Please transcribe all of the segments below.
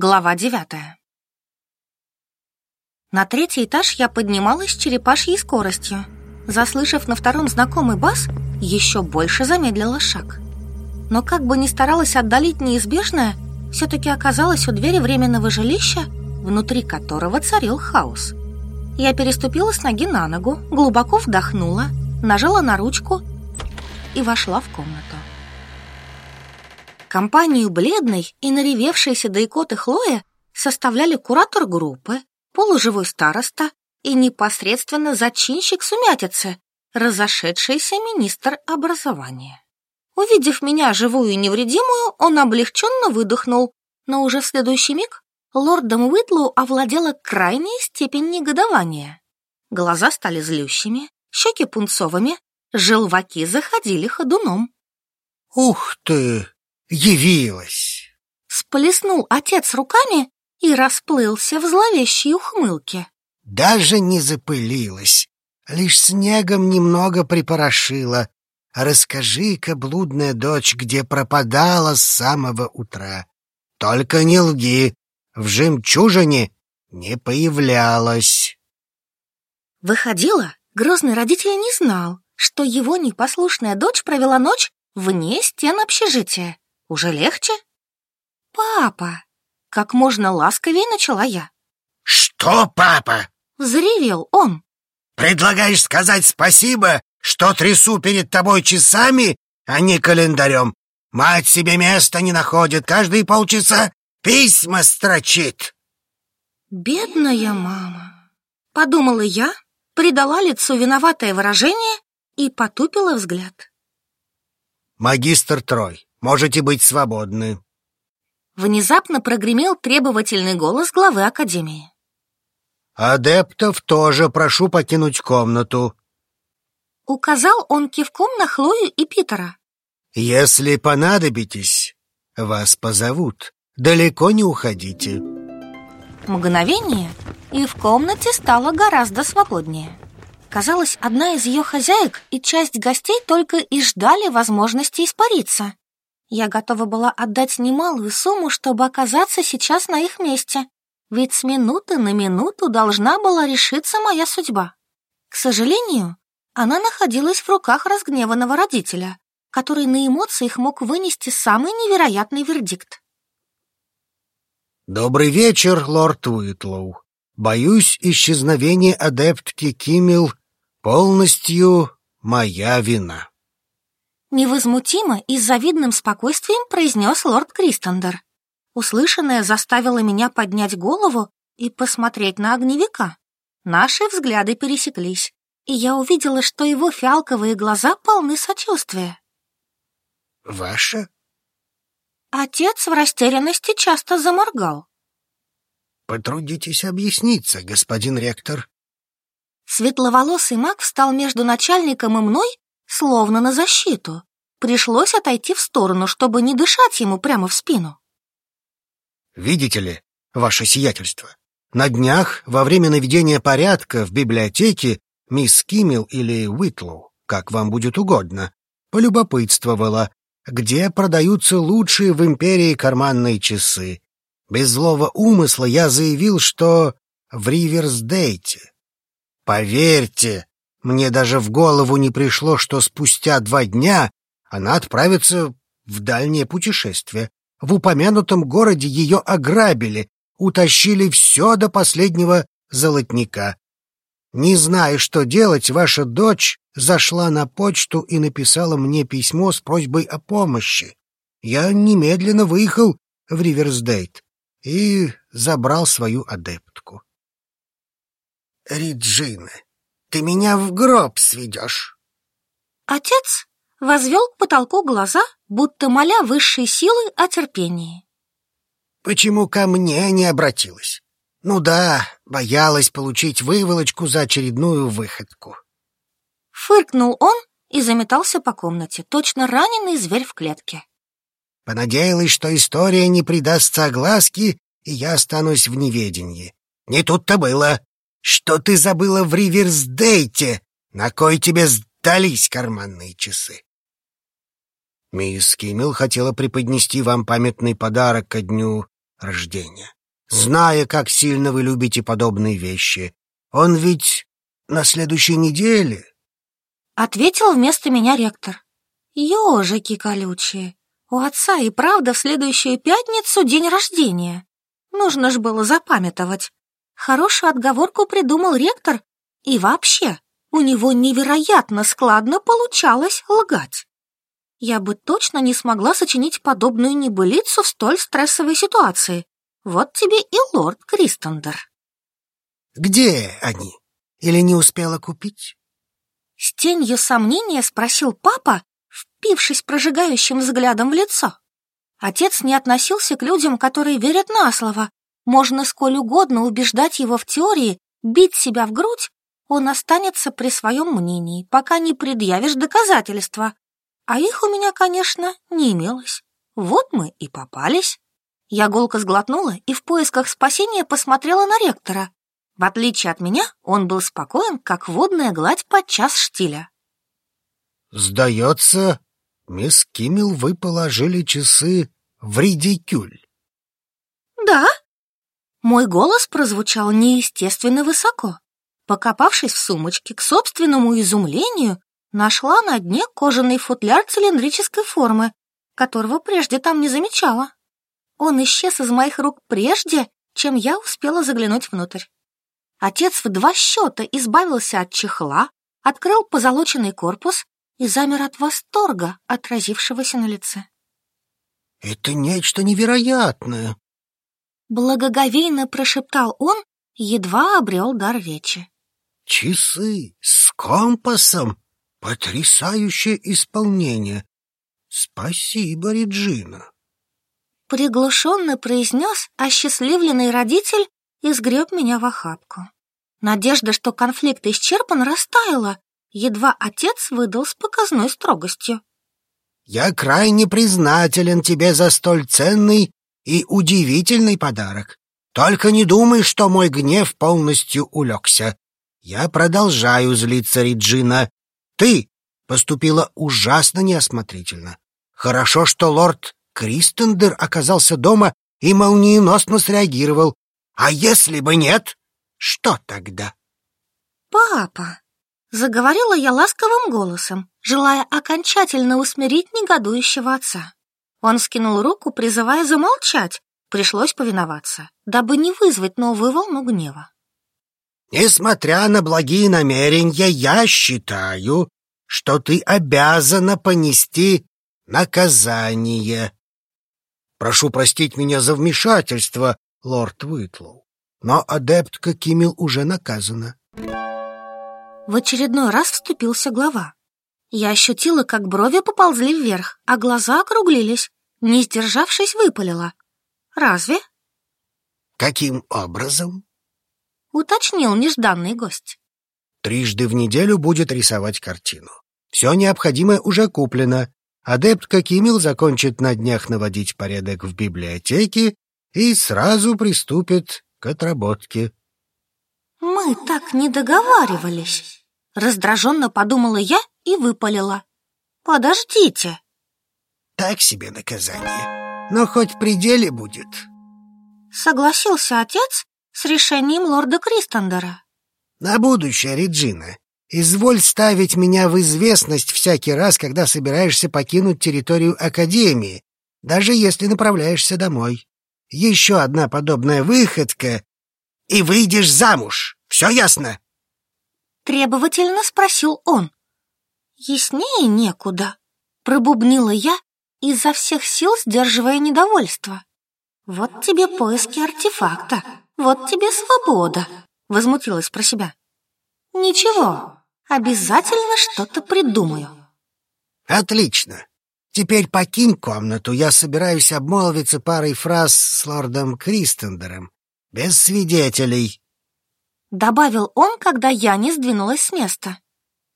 Глава девятая. На третий этаж я поднималась с черепашьей скоростью. Заслышав на втором знакомый бас, еще больше замедлила шаг. Но как бы ни старалась отдалить неизбежное, все-таки оказалась у двери временного жилища, внутри которого царил хаос. Я переступила с ноги на ногу, глубоко вдохнула, нажала на ручку и вошла в комнату. Компанию бледной и наревевшейся до икоты Хлоя составляли куратор группы, полуживой староста и непосредственно зачинщик сумятицы, разошедшийся министр образования. Увидев меня живую и невредимую, он облегченно выдохнул, но уже в следующий миг лордом Уитлоу овладела крайняя степень негодования. Глаза стали злющими, щеки пунцовыми, желваки заходили ходуном. «Ух ты!» явилась!» Сплеснул отец руками и расплылся в зловещей ухмылке. Даже не запылилась, лишь снегом немного припорошила. Расскажи-ка, блудная дочь, где пропадала с самого утра. Только не лги, в жемчужине не появлялась. Выходила, грозный родитель не знал, что его непослушная дочь провела ночь вне стен общежития. Уже легче? Папа! Как можно ласковее начала я. Что, папа? Взревел он. Предлагаешь сказать спасибо, что трясу перед тобой часами, а не календарем. Мать себе места не находит, каждые полчаса письма строчит. Бедная мама, подумала я, придала лицу виноватое выражение и потупила взгляд. Магистр Трой, Можете быть свободны. Внезапно прогремел требовательный голос главы Академии. Адептов тоже прошу покинуть комнату. Указал он кивком на Хлою и Питера. Если понадобитесь, вас позовут. Далеко не уходите. Мгновение, и в комнате стало гораздо свободнее. Казалось, одна из ее хозяек и часть гостей только и ждали возможности испариться. Я готова была отдать немалую сумму, чтобы оказаться сейчас на их месте. Ведь с минуты на минуту должна была решиться моя судьба. К сожалению, она находилась в руках разгневанного родителя, который на эмоциях мог вынести самый невероятный вердикт. «Добрый вечер, лорд Уитлоу. Боюсь, исчезновение адептки Кимил полностью моя вина». Невозмутимо и с завидным спокойствием произнес лорд Кристендер. Услышанное заставило меня поднять голову и посмотреть на огневика. Наши взгляды пересеклись, и я увидела, что его фиалковые глаза полны сочувствия. Ваше. Отец в растерянности часто заморгал. «Потрудитесь объясниться, господин ректор». Светловолосый маг встал между начальником и мной словно на защиту. Пришлось отойти в сторону, чтобы не дышать ему прямо в спину. «Видите ли, ваше сиятельство, на днях, во время наведения порядка в библиотеке, мисс Киммел или Уитлоу, как вам будет угодно, полюбопытствовала, где продаются лучшие в империи карманные часы. Без злого умысла я заявил, что в Риверсдейте. Поверьте, мне даже в голову не пришло, что спустя два дня она отправится в дальнее путешествие. В упомянутом городе ее ограбили, утащили все до последнего золотника. Не зная, что делать, ваша дочь зашла на почту и написала мне письмо с просьбой о помощи. Я немедленно выехал в Риверсдейт и забрал свою адептку. Риджина ты меня в гроб сведешь!» Отец возвел к потолку глаза, будто моля высшей силы о терпении. «Почему ко мне не обратилась? Ну да, боялась получить выволочку за очередную выходку». Фыркнул он и заметался по комнате, точно раненый зверь в клетке. Понадеялась, что история не придастся огласке, и я останусь в неведении. Не тут-то было что ты забыла в Риверсдейте? На кой тебе сдались карманные часы?» Мисс Киммел хотела преподнести вам памятный подарок ко дню рождения. Зная, как сильно вы любите подобные вещи, он ведь на следующей неделе... Ответил вместо меня ректор. Ёжики колючие. У отца и правда в следующую пятницу день рождения. Нужно ж было запамятовать. Хорошую отговорку придумал ректор. И вообще, у него невероятно складно получалось лгать. Я бы точно не смогла сочинить подобную небылицу в столь стрессовой ситуации. Вот тебе и лорд Кристендер. Где они? Или не успела купить? С тенью сомнения спросил папа, впившись прожигающим взглядом в лицо. Отец не относился к людям, которые верят на слово, можно сколь угодно убеждать его в теории, бить себя в грудь, он останется при своем мнении, пока не предъявишь доказательства. А их у меня, конечно, не имелось. Вот мы и попались. Я голко сглотнула и в поисках спасения посмотрела на ректора. В отличие от меня, он был спокоен, как водная гладь под час штиля. «Сдается, мисс Киммел, вы положили часы в редикюль». «Да», мой голос прозвучал неестественно высоко. Покопавшись в сумочке, к собственному изумлению, нашла на дне кожаный футляр цилиндрической формы, которого прежде там не замечала. Он исчез из моих рук прежде, чем я успела заглянуть внутрь. Отец в два счета избавился от чехла, открыл позолоченный корпус и замер от восторга, отразившегося на лице. «Это нечто невероятное!» Благоговейно прошептал он, едва обрел дар речи. «Часы с компасом! Потрясающее исполнение! Спасибо, Реджина!» Приглушенно произнес осчастливленный родитель и сгреб меня в охапку. Надежда, что конфликт исчерпан, растаяла, едва отец выдал с показной строгостью. «Я крайне признателен тебе за столь ценный и удивительный подарок. Только не думай, что мой гнев полностью улегся. Я продолжаю злиться, Реджина. Ты поступила ужасно неосмотрительно. Хорошо, что лорд Кристендер оказался дома и молниеносно среагировал. А если бы нет, что тогда? «Папа!» — заговорила я ласковым голосом, желая окончательно усмирить негодующего отца. Он скинул руку, призывая замолчать. Пришлось повиноваться, дабы не вызвать новую волну гнева. «Несмотря на благие намерения, я считаю, что ты обязана понести наказание. Прошу простить меня за вмешательство, лорд Уитлоу, но адептка Кимил уже наказана». В очередной раз вступился глава. Я ощутила, как брови поползли вверх, а глаза округлились. Не сдержавшись, выпалила. «Разве?» «Каким образом?» — уточнил нежданный гость. «Трижды в неделю будет рисовать картину. Все необходимое уже куплено. Адептка Кимил закончит на днях наводить порядок в библиотеке и сразу приступит к отработке». «Мы так не договаривались!» Раздраженно подумала я и выпалила. «Подождите!» «Так себе наказание, но хоть в пределе будет!» Согласился отец с решением лорда Кристендера. «На будущее, Реджина, изволь ставить меня в известность всякий раз, когда собираешься покинуть территорию Академии, даже если направляешься домой. Еще одна подобная выходка, и выйдешь замуж, все ясно?» Требовательно спросил он яснее некуда», — пробубнила я, изо всех сил сдерживая недовольство. «Вот тебе поиски артефакта, вот тебе свобода», — возмутилась про себя. «Ничего, обязательно что-то придумаю». «Отлично. Теперь покинь комнату, я собираюсь обмолвиться парой фраз с лордом Кристендером. Без свидетелей», — добавил он, когда я не сдвинулась с места.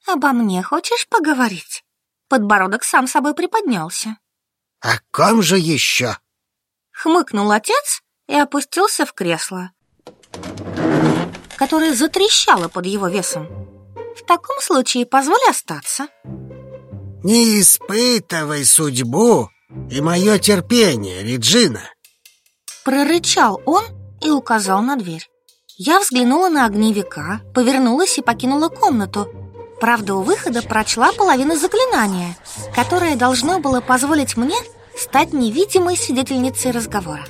«Обо мне хочешь поговорить?» Подбородок сам собой приподнялся. А «О ком же еще?» Хмыкнул отец и опустился в кресло, которое затрещало под его весом. «В таком случае позволь остаться». «Не испытывай судьбу и мое терпение, Реджина!» Прорычал он и указал на дверь. Я взглянула на огневика, повернулась и покинула комнату, Правда, у выхода прочла половину заклинания, которое должно было позволить мне стать невидимой свидетельницей разговора.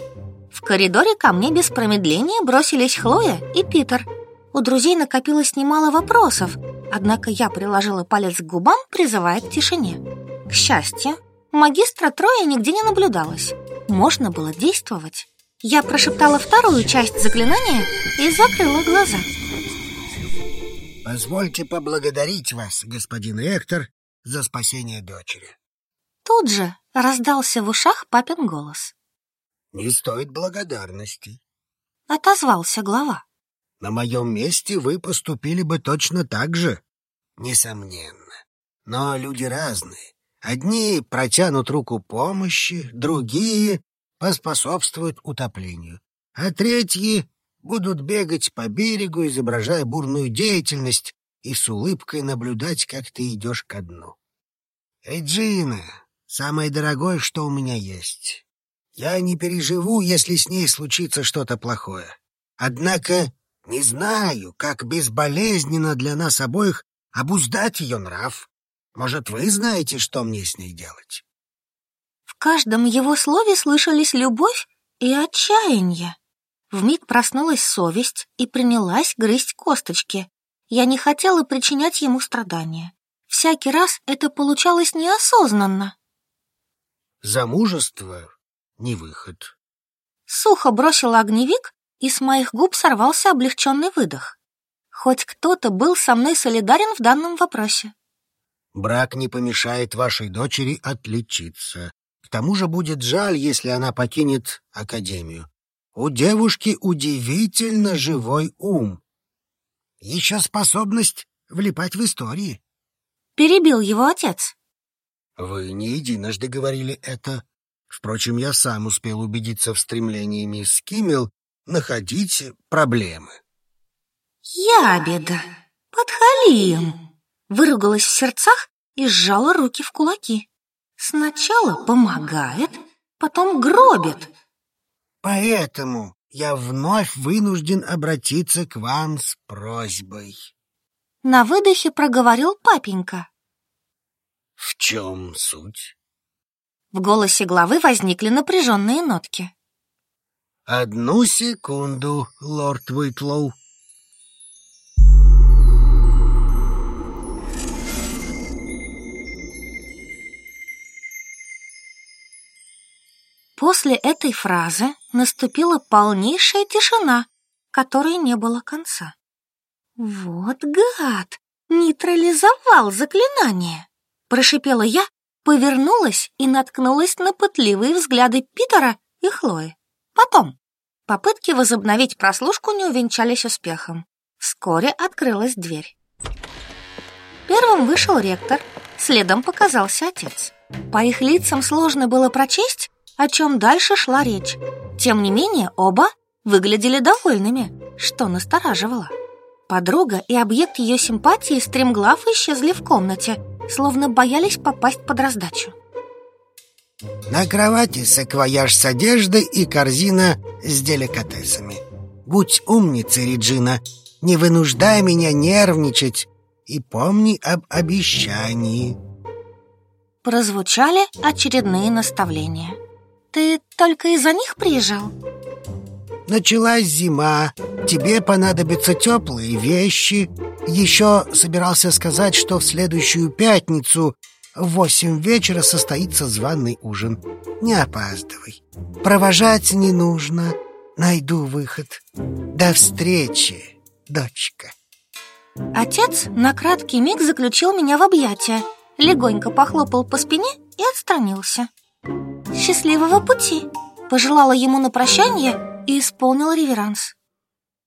В коридоре ко мне без промедления бросились Хлоя и Питер. У друзей накопилось немало вопросов, однако я приложила палец к губам, призывая к тишине. К счастью, магистра Троя нигде не наблюдалось. Можно было действовать. Я прошептала вторую часть заклинания и закрыла глаза. Позвольте поблагодарить вас, господин ректор, за спасение дочери. Тут же раздался в ушах папин голос. Не стоит благодарности. Отозвался глава. На моем месте вы поступили бы точно так же. Несомненно. Но люди разные. Одни протянут руку помощи, другие поспособствуют утоплению, а третьи будут бегать по берегу, изображая бурную деятельность, и с улыбкой наблюдать, как ты идешь ко дну. Эджина, самое дорогое, что у меня есть. Я не переживу, если с ней случится что-то плохое. Однако не знаю, как безболезненно для нас обоих обуздать ее нрав. Может, вы знаете, что мне с ней делать?» В каждом его слове слышались любовь и отчаяние. Вмиг проснулась совесть и принялась грызть косточки. Я не хотела причинять ему страдания. Всякий раз это получалось неосознанно. Замужество — не выход. Сухо бросил огневик, и с моих губ сорвался облегченный выдох. Хоть кто-то был со мной солидарен в данном вопросе. Брак не помешает вашей дочери отличиться. К тому же будет жаль, если она покинет Академию. У девушки удивительно живой ум. Еще способность влипать в истории. Перебил его отец. Вы не единожды говорили это. Впрочем, я сам успел убедиться в стремлении мисс Киммел находить проблемы. Ябеда, подхали им. Выругалась в сердцах и сжала руки в кулаки. Сначала помогает, потом гробит — Поэтому я вновь вынужден обратиться к вам с просьбой. На выдохе проговорил папенька. В чем суть? В голосе главы возникли напряженные нотки. Одну секунду, лорд Уитлоу. После этой фразы наступила полнейшая тишина, которой не было конца. «Вот гад! Нейтрализовал заклинание!» — прошипела я, повернулась и наткнулась на пытливые взгляды Питера и Хлои. Потом попытки возобновить прослушку не увенчались успехом. Вскоре открылась дверь. Первым вышел ректор, следом показался отец. По их лицам сложно было прочесть, о чем дальше шла речь. Тем не менее, оба выглядели довольными, что настораживало. Подруга и объект ее симпатии стремглав исчезли в комнате, словно боялись попасть под раздачу. На кровати саквояж с одеждой и корзина с деликатесами. Будь умницей, Реджина, не вынуждай меня нервничать и помни об обещании. Прозвучали очередные наставления. Ты только из-за них приезжал? Началась зима, тебе понадобятся теплые вещи. Еще собирался сказать, что в следующую пятницу в восемь вечера состоится званый ужин. Не опаздывай. Провожать не нужно. Найду выход. До встречи, дочка. Отец на краткий миг заключил меня в объятия, легонько похлопал по спине и отстранился счастливого пути!» Пожелала ему на прощание и исполнила реверанс.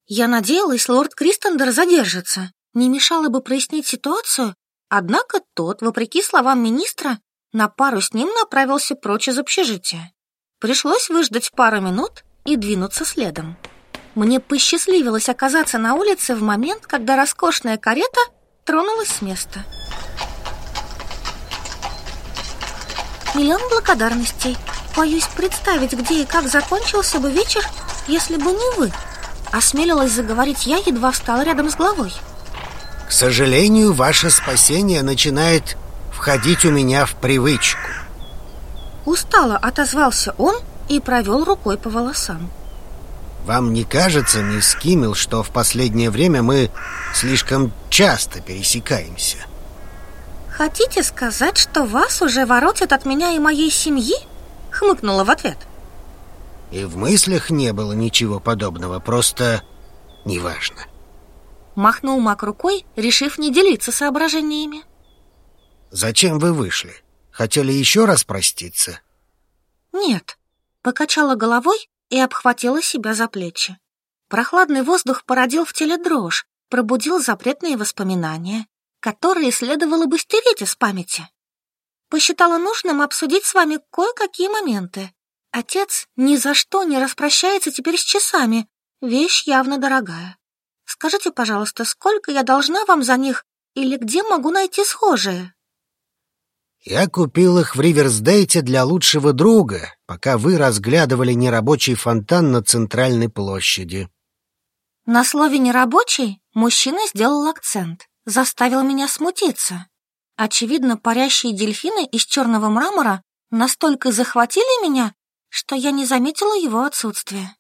Я надеялась, лорд Кристендер задержится. Не мешало бы прояснить ситуацию, однако тот, вопреки словам министра, на пару с ним направился прочь из общежития. Пришлось выждать пару минут и двинуться следом. Мне посчастливилось оказаться на улице в момент, когда роскошная карета тронулась с места. Миллион благодарностей. Боюсь представить, где и как закончился бы вечер, если бы не вы. Осмелилась заговорить я, едва встала рядом с главой. К сожалению, ваше спасение начинает входить у меня в привычку. Устало отозвался он и провел рукой по волосам. Вам не кажется, мисс Киммел, что в последнее время мы слишком часто пересекаемся? — Хотите сказать, что вас уже воротят от меня и моей семьи? Хмыкнула в ответ. И в мыслях не было ничего подобного, просто неважно. Махнул Мак рукой, решив не делиться соображениями. Зачем вы вышли? Хотели еще раз проститься? Нет. Покачала головой и обхватила себя за плечи. Прохладный воздух породил в теле дрожь, пробудил запретные воспоминания которые следовало бы стереть из памяти. Посчитала нужным обсудить с вами кое-какие моменты. Отец ни за что не распрощается теперь с часами. Вещь явно дорогая. Скажите, пожалуйста, сколько я должна вам за них или где могу найти схожие?» «Я купил их в Риверсдейте для лучшего друга, пока вы разглядывали нерабочий фонтан на центральной площади». На слове «нерабочий» мужчина сделал акцент заставил меня смутиться. Очевидно, парящие дельфины из черного мрамора настолько захватили меня, что я не заметила его отсутствия.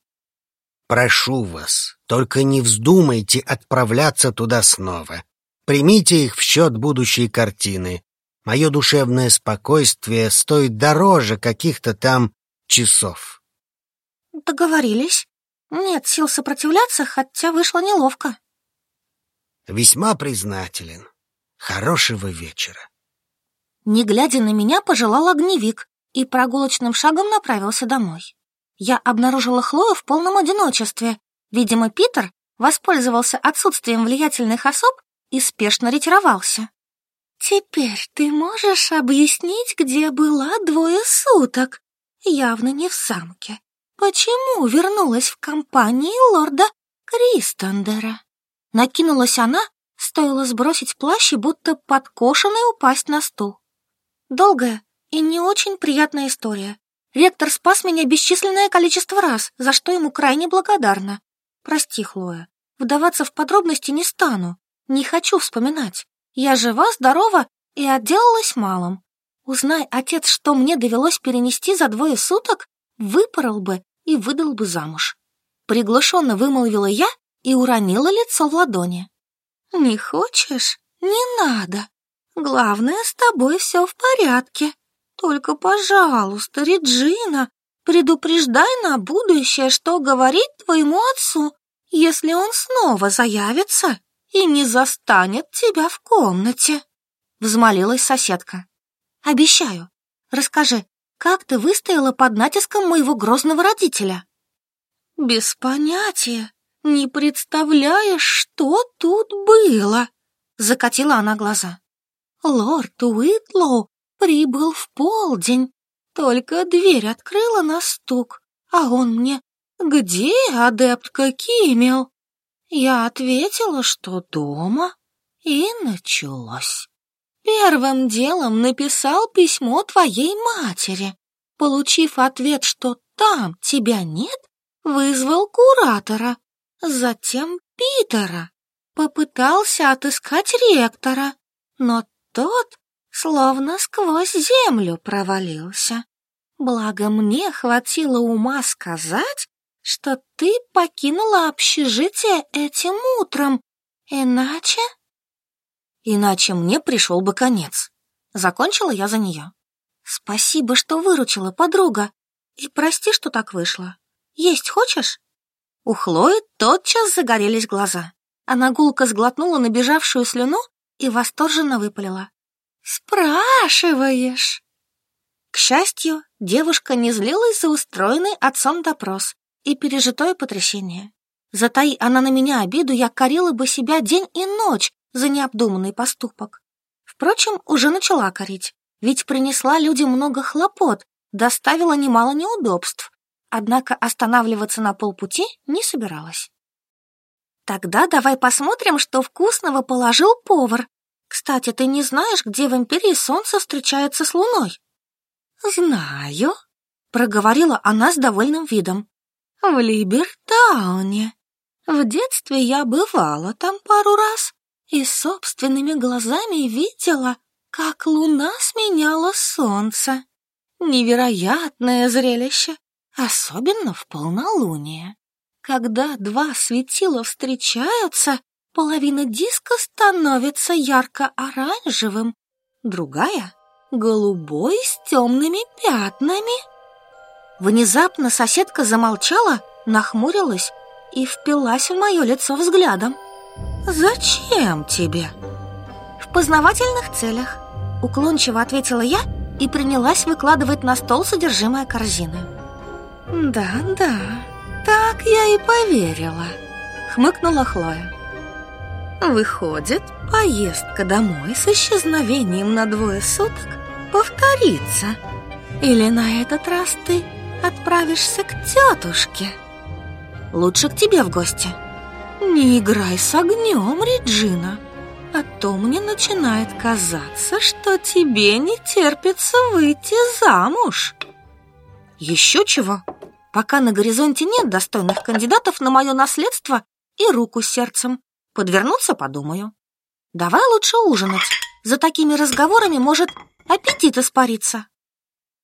«Прошу вас, только не вздумайте отправляться туда снова. Примите их в счет будущей картины. Мое душевное спокойствие стоит дороже каких-то там часов». «Договорились. Нет сил сопротивляться, хотя вышло неловко». Весьма признателен. Хорошего вечера. Не глядя на меня, пожелал огневик и прогулочным шагом направился домой. Я обнаружила Хлою в полном одиночестве. Видимо, Питер воспользовался отсутствием влиятельных особ и спешно ретировался. «Теперь ты можешь объяснить, где была двое суток? Явно не в замке. Почему вернулась в компании лорда Кристендера?» Накинулась она, стоило сбросить плащ и будто подкошенной упасть на стул. Долгая и не очень приятная история. Ректор спас меня бесчисленное количество раз, за что ему крайне благодарна. Прости, Хлоя, вдаваться в подробности не стану. Не хочу вспоминать. Я жива, здорова и отделалась малым. Узнай, отец, что мне довелось перенести за двое суток, выпорол бы и выдал бы замуж. Приглашенно вымолвила я и уронила лицо в ладони. «Не хочешь? Не надо. Главное, с тобой все в порядке. Только, пожалуйста, Реджина, предупреждай на будущее, что говорить твоему отцу, если он снова заявится и не застанет тебя в комнате», — взмолилась соседка. «Обещаю. Расскажи, как ты выстояла под натиском моего грозного родителя?» «Без понятия», «Не представляешь, что тут было!» — закатила она глаза. «Лорд Уитлоу прибыл в полдень, только дверь открыла на стук, а он мне «Где адептка Кимел?» Я ответила, что дома, и началось. Первым делом написал письмо твоей матери. Получив ответ, что там тебя нет, вызвал куратора. Затем Питера. Попытался отыскать ректора, но тот словно сквозь землю провалился. Благо мне хватило ума сказать, что ты покинула общежитие этим утром, иначе... Иначе мне пришел бы конец. Закончила я за нее. Спасибо, что выручила, подруга, и прости, что так вышло. Есть хочешь? У Хлои тотчас загорелись глаза. Она гулко сглотнула набежавшую слюну и восторженно выпалила. «Спрашиваешь!» К счастью, девушка не злилась за устроенный отцом допрос и пережитое потрясение. Затай она на меня обиду, я корила бы себя день и ночь за необдуманный поступок. Впрочем, уже начала корить, ведь принесла людям много хлопот, доставила немало неудобств, однако останавливаться на полпути не собиралась. «Тогда давай посмотрим, что вкусного положил повар. Кстати, ты не знаешь, где в Империи солнце встречается с луной?» «Знаю», — проговорила она с довольным видом. «В Либертауне. В детстве я бывала там пару раз и собственными глазами видела, как луна сменяла солнце. Невероятное зрелище! особенно в полнолуние, когда два светила встречаются, половина диска становится ярко-оранжевым, другая — голубой с темными пятнами. Внезапно соседка замолчала, нахмурилась и впилась в мое лицо взглядом. «Зачем тебе?» «В познавательных целях», — уклончиво ответила я и принялась выкладывать на стол содержимое корзины. Да-да, так я и поверила, хмыкнула Хлоя. Выходит, поездка домой с исчезновением на двое суток повторится. Или на этот раз ты отправишься к тетушке? Лучше к тебе в гости. Не играй с огнем, Реджина, а то мне начинает казаться, что тебе не терпится выйти замуж. Еще чего? Пока на горизонте нет достойных кандидатов на мое наследство и руку с сердцем. Подвернуться подумаю. Давай лучше ужинать. За такими разговорами может аппетит испариться.